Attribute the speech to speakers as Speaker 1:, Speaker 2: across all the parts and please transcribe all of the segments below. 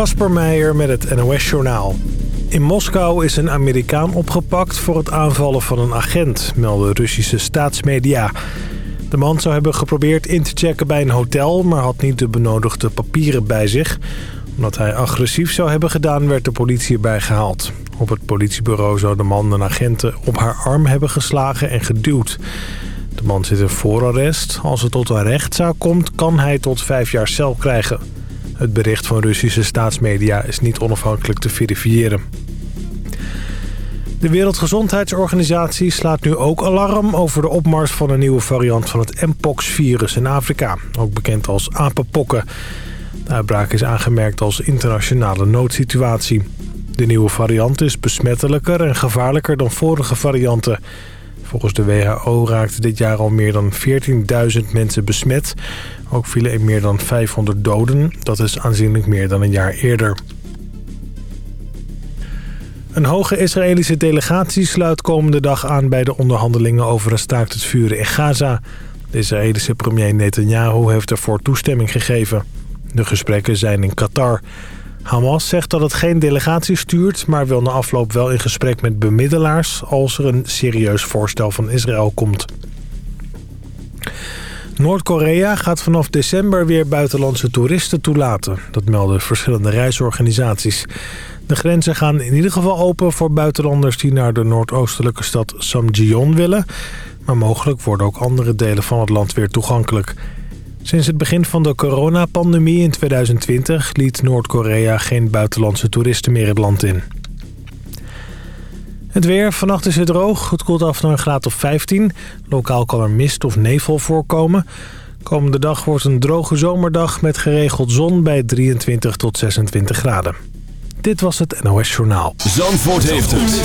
Speaker 1: Kasper Meijer met het NOS-journaal. In Moskou is een Amerikaan opgepakt voor het aanvallen van een agent, melden Russische staatsmedia. De man zou hebben geprobeerd in te checken bij een hotel, maar had niet de benodigde papieren bij zich. Omdat hij agressief zou hebben gedaan, werd de politie erbij gehaald. Op het politiebureau zou de man een agenten op haar arm hebben geslagen en geduwd. De man zit in voorarrest. Als het tot een rechtszaak komt, kan hij tot vijf jaar cel krijgen. Het bericht van Russische staatsmedia is niet onafhankelijk te verifiëren. De Wereldgezondheidsorganisatie slaat nu ook alarm over de opmars van een nieuwe variant van het Mpox-virus in Afrika. Ook bekend als apenpokken. De uitbraak is aangemerkt als internationale noodsituatie. De nieuwe variant is besmettelijker en gevaarlijker dan vorige varianten. Volgens de WHO raakten dit jaar al meer dan 14.000 mensen besmet. Ook vielen er meer dan 500 doden. Dat is aanzienlijk meer dan een jaar eerder. Een hoge Israëlische delegatie sluit komende dag aan bij de onderhandelingen over een staakt het vuren in Gaza. De Israëlische premier Netanyahu heeft ervoor toestemming gegeven. De gesprekken zijn in Qatar. Hamas zegt dat het geen delegatie stuurt... maar wil na afloop wel in gesprek met bemiddelaars... als er een serieus voorstel van Israël komt. Noord-Korea gaat vanaf december weer buitenlandse toeristen toelaten. Dat melden verschillende reisorganisaties. De grenzen gaan in ieder geval open voor buitenlanders... die naar de noordoostelijke stad Samjeon willen. Maar mogelijk worden ook andere delen van het land weer toegankelijk... Sinds het begin van de coronapandemie in 2020 liet Noord-Korea geen buitenlandse toeristen meer het land in. Het weer. Vannacht is het droog. Het koelt af naar een graad of 15. Lokaal kan er mist of nevel voorkomen. Komende dag wordt een droge zomerdag met geregeld zon bij 23 tot 26 graden. Dit was het NOS Journaal.
Speaker 2: Zandvoort heeft het.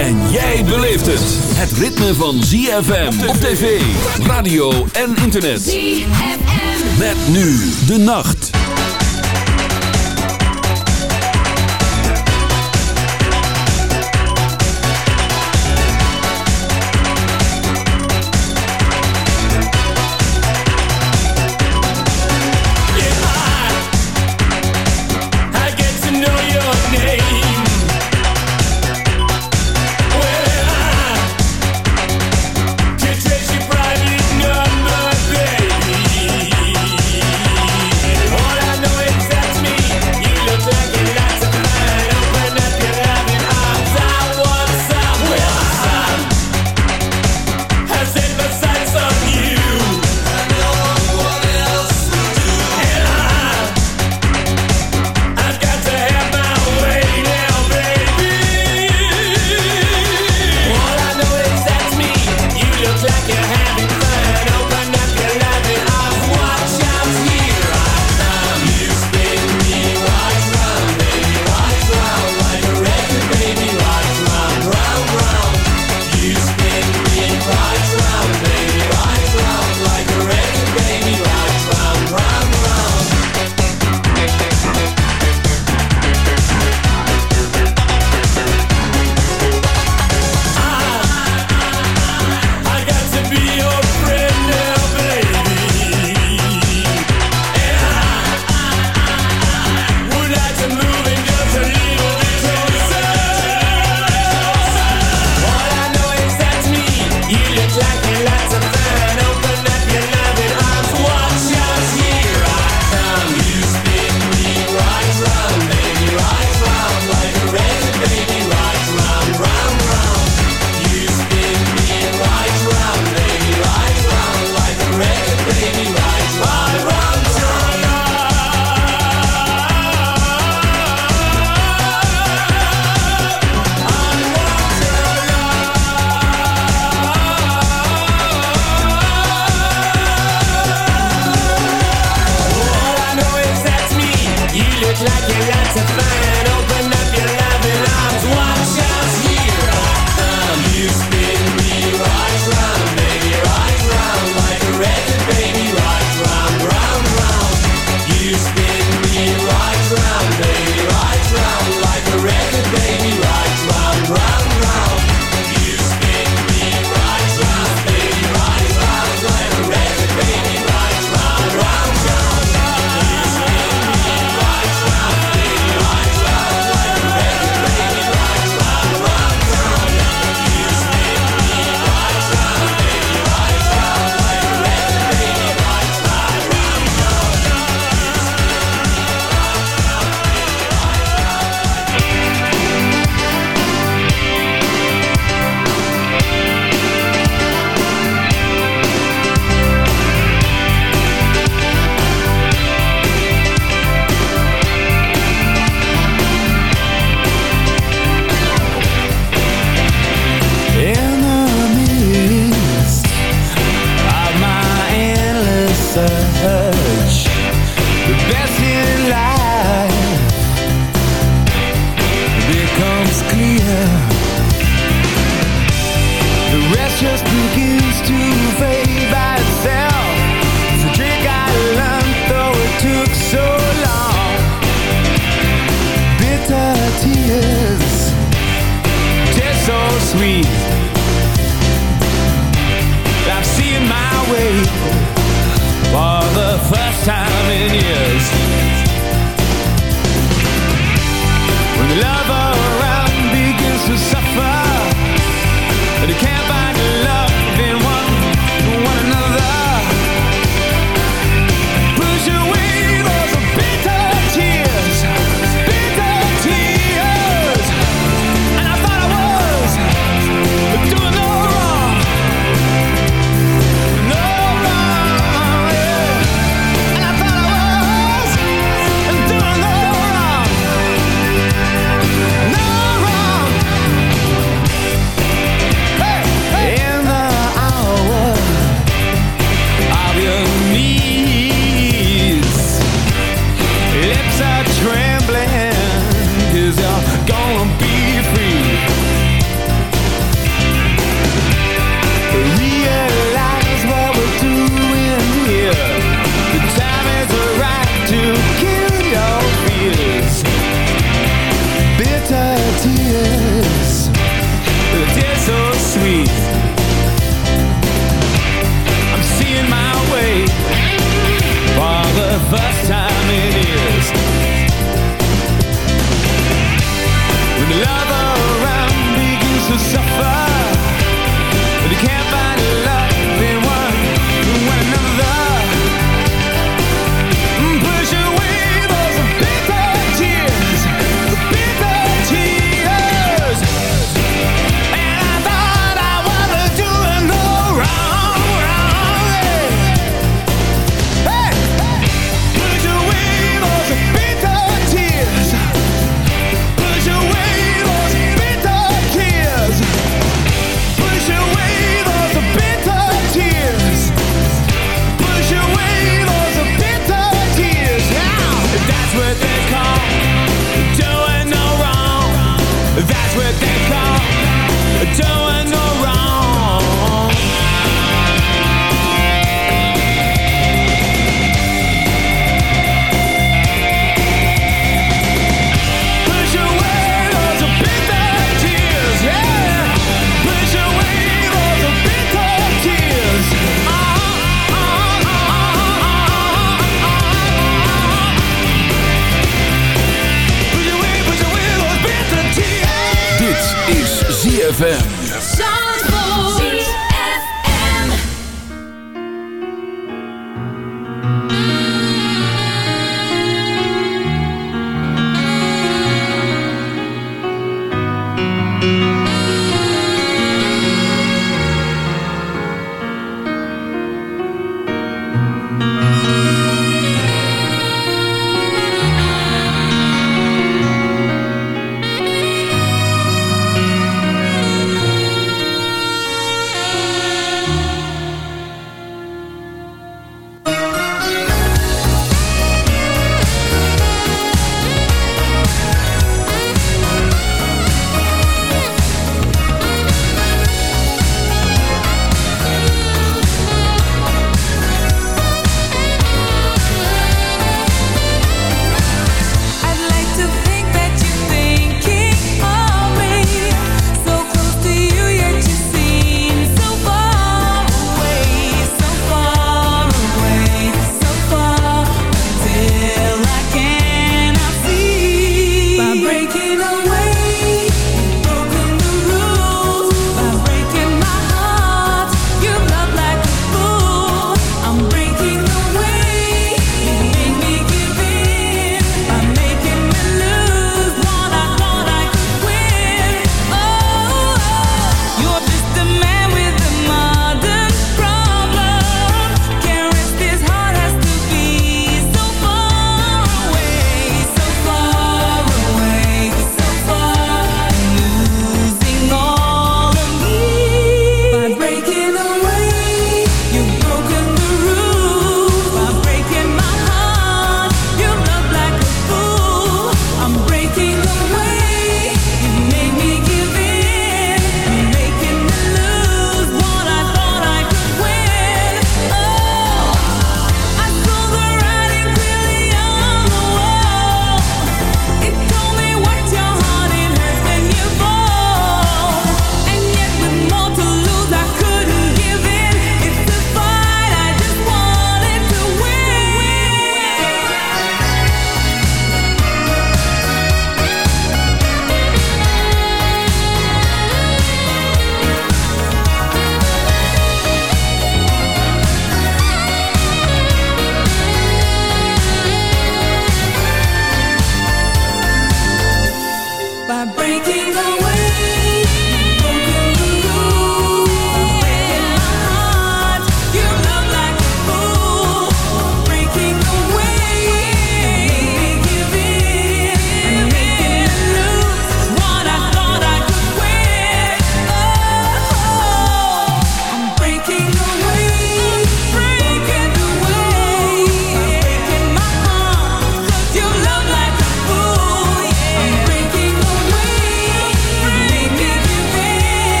Speaker 2: En jij beleeft het. Het ritme van ZFM op tv, radio en internet. ZFM. Met nu de nacht.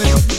Speaker 3: listen.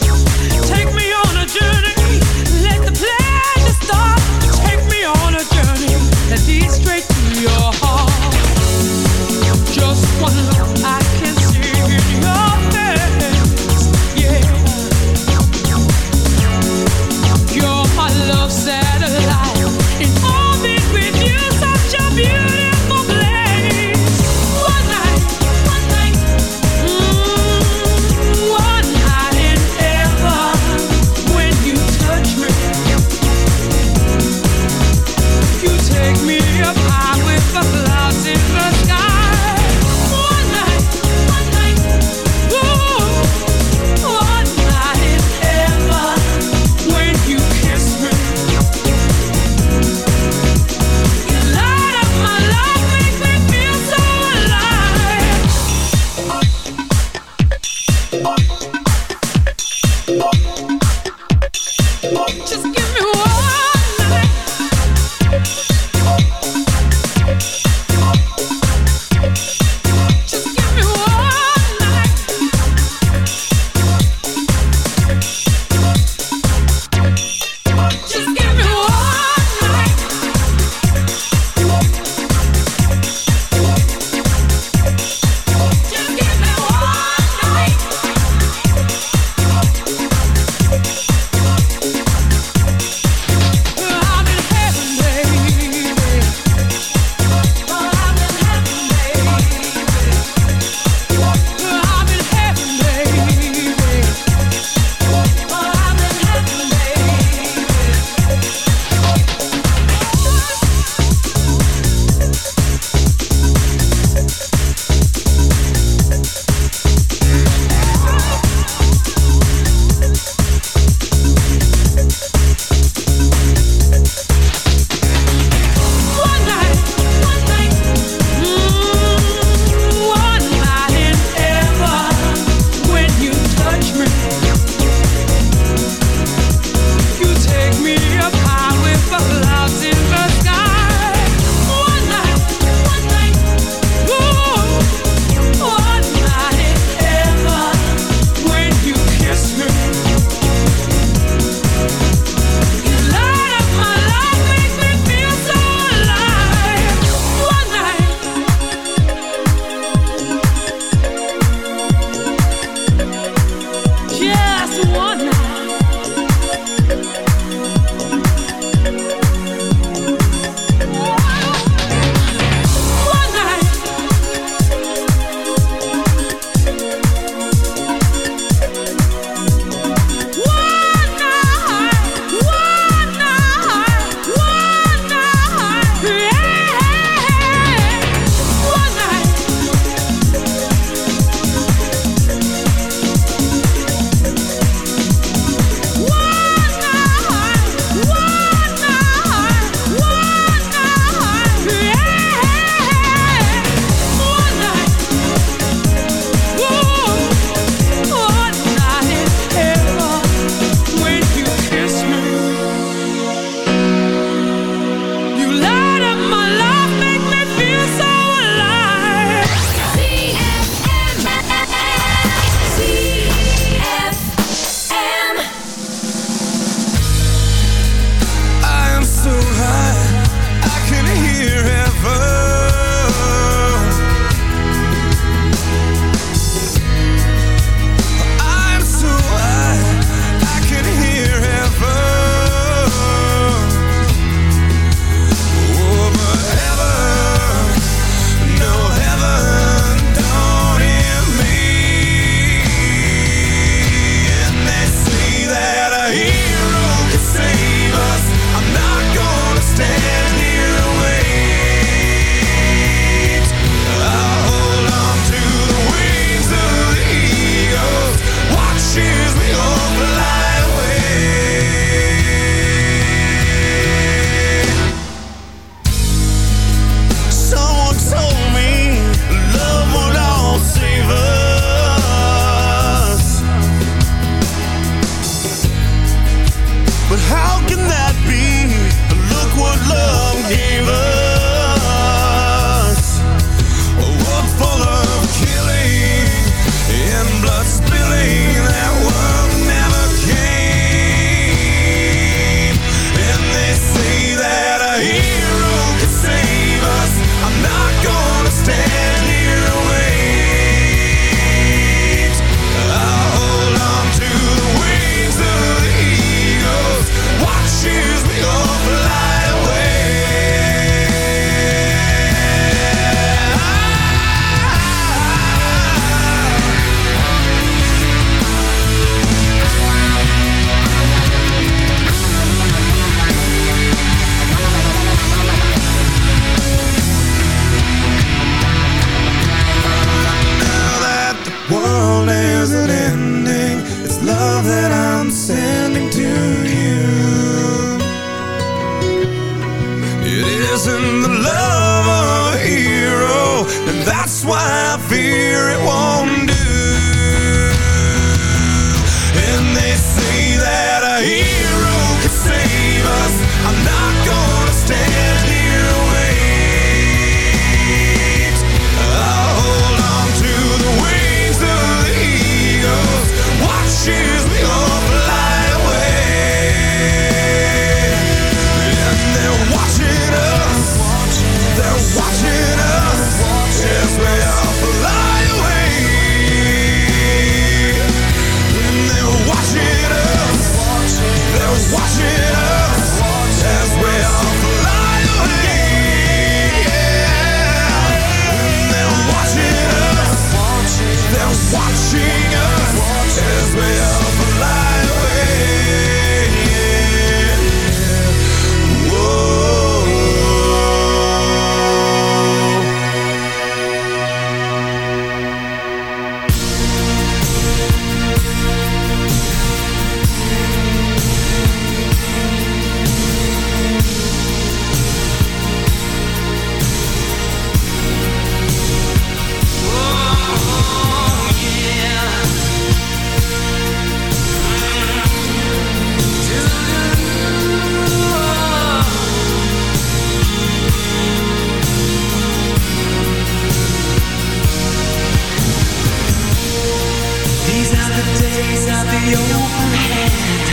Speaker 3: days of the open hand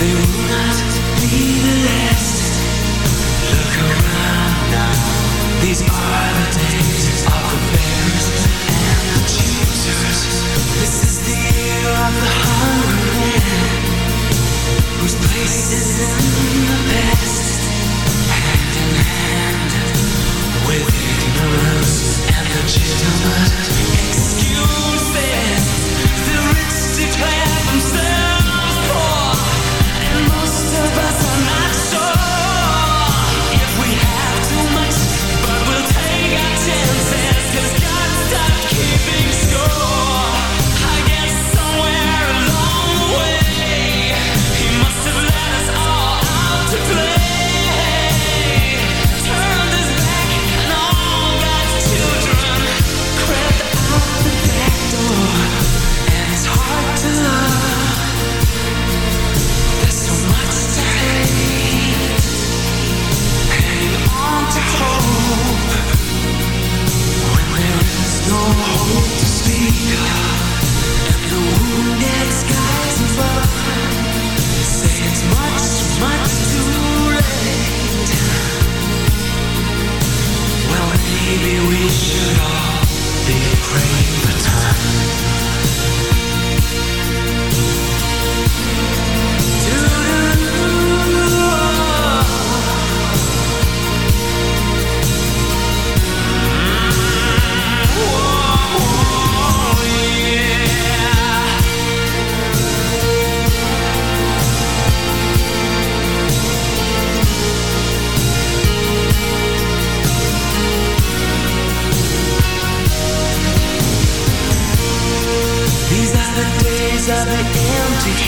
Speaker 3: They will
Speaker 4: not be the last. Look around now. These are the days of the bearers and the choosers This is the year of
Speaker 5: the hungry man Whose place is in the best. Hand in hand With ignorance and legitimate excuse.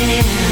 Speaker 5: again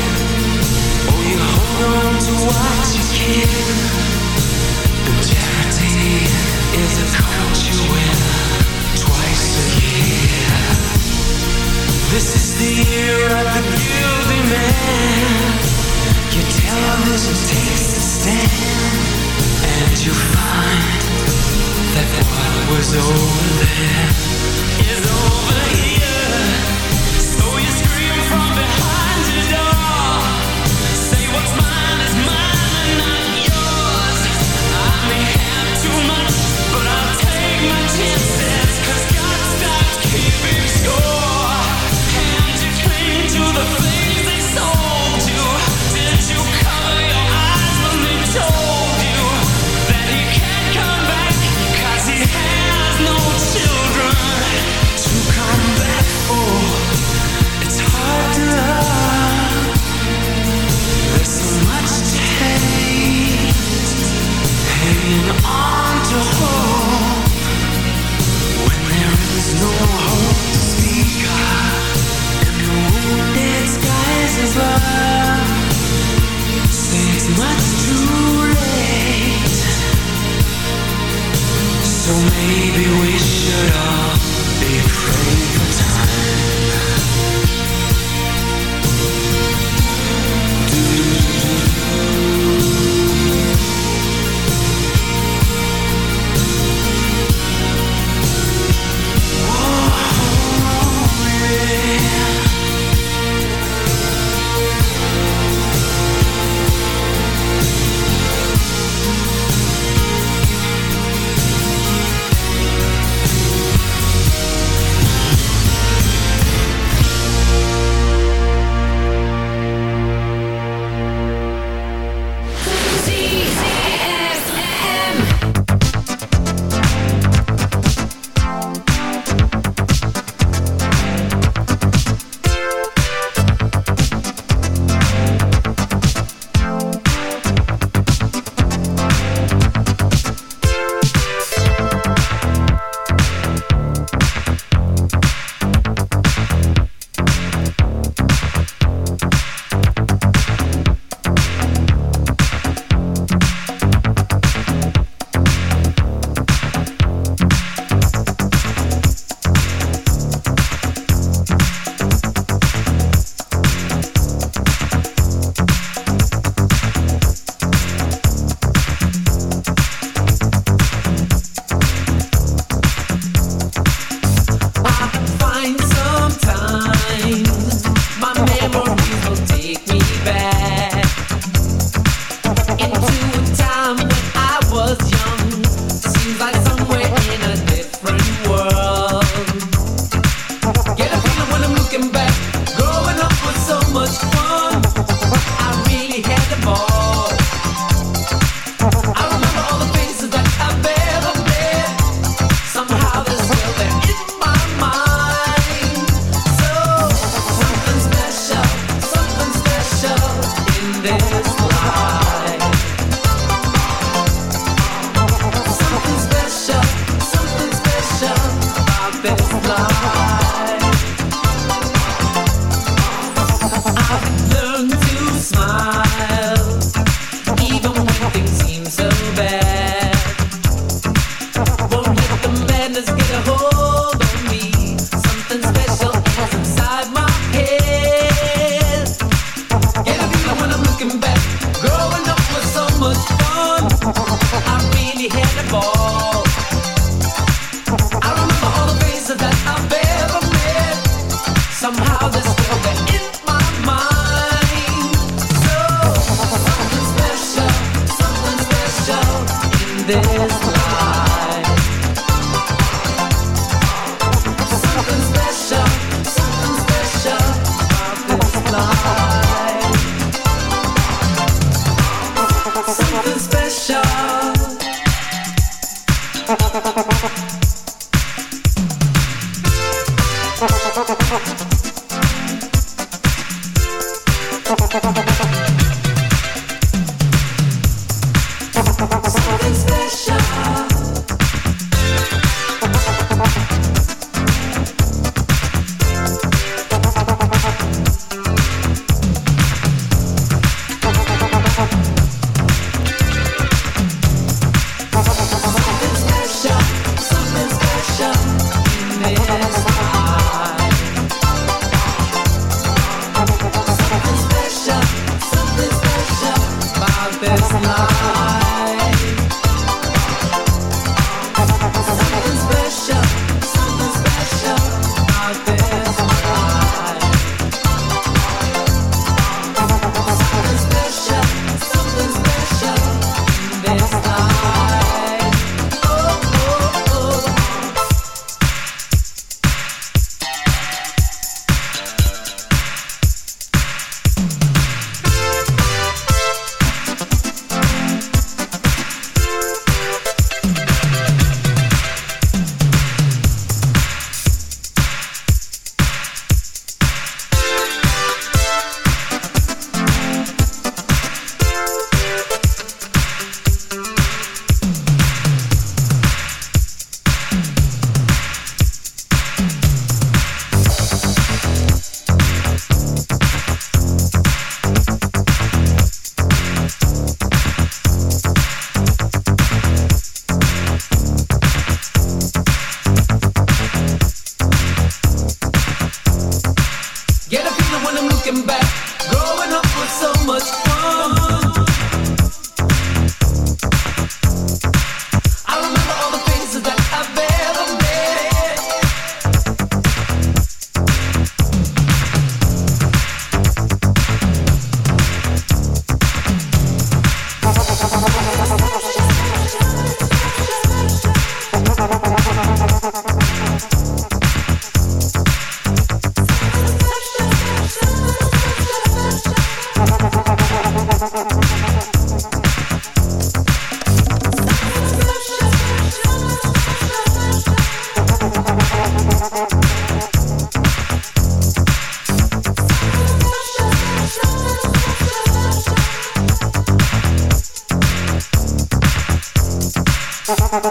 Speaker 5: Thank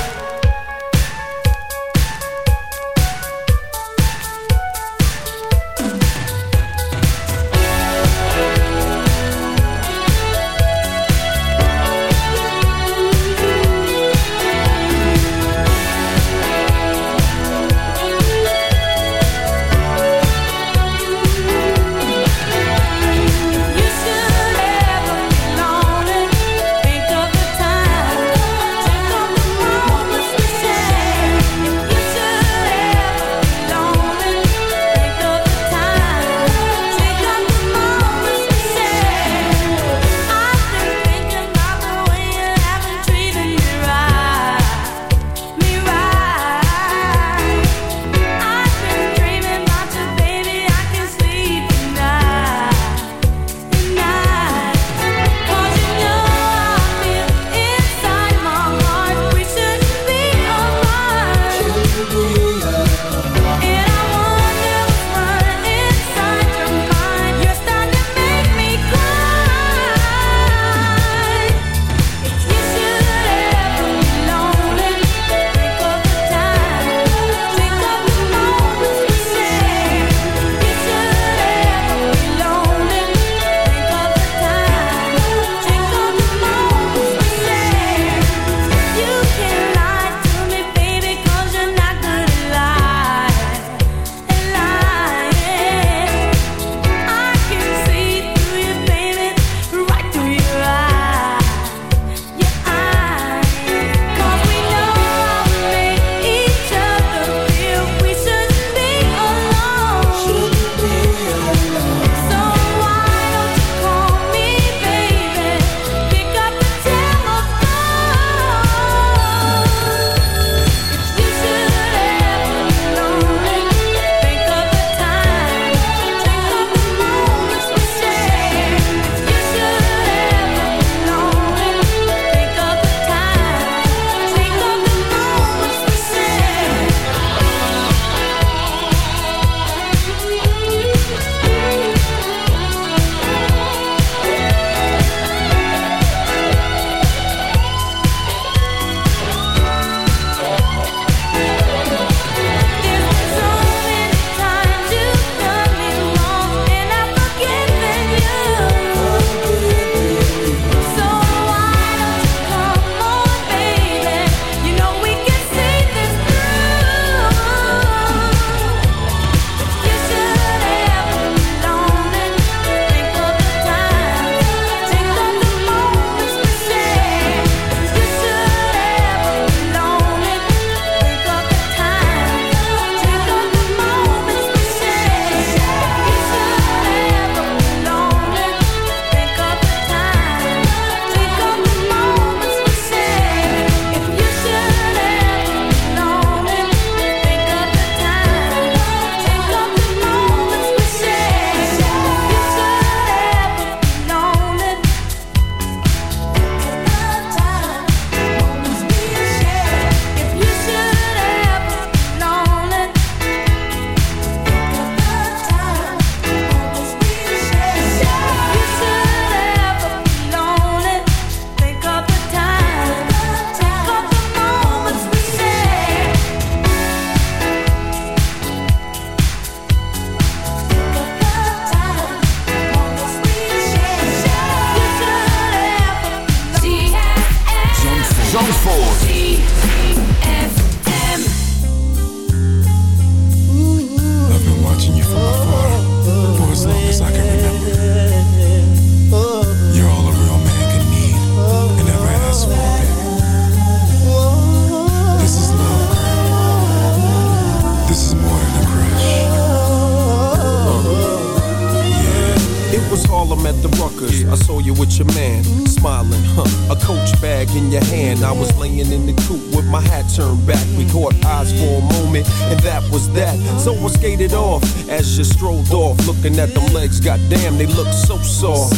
Speaker 6: Legs. Goddamn, they look so soft.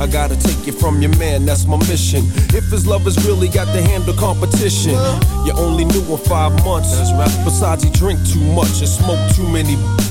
Speaker 6: I gotta take you from your man, that's my mission. If his love has really got to handle competition, you only knew him five months. Besides, he drink too much and smoke too many.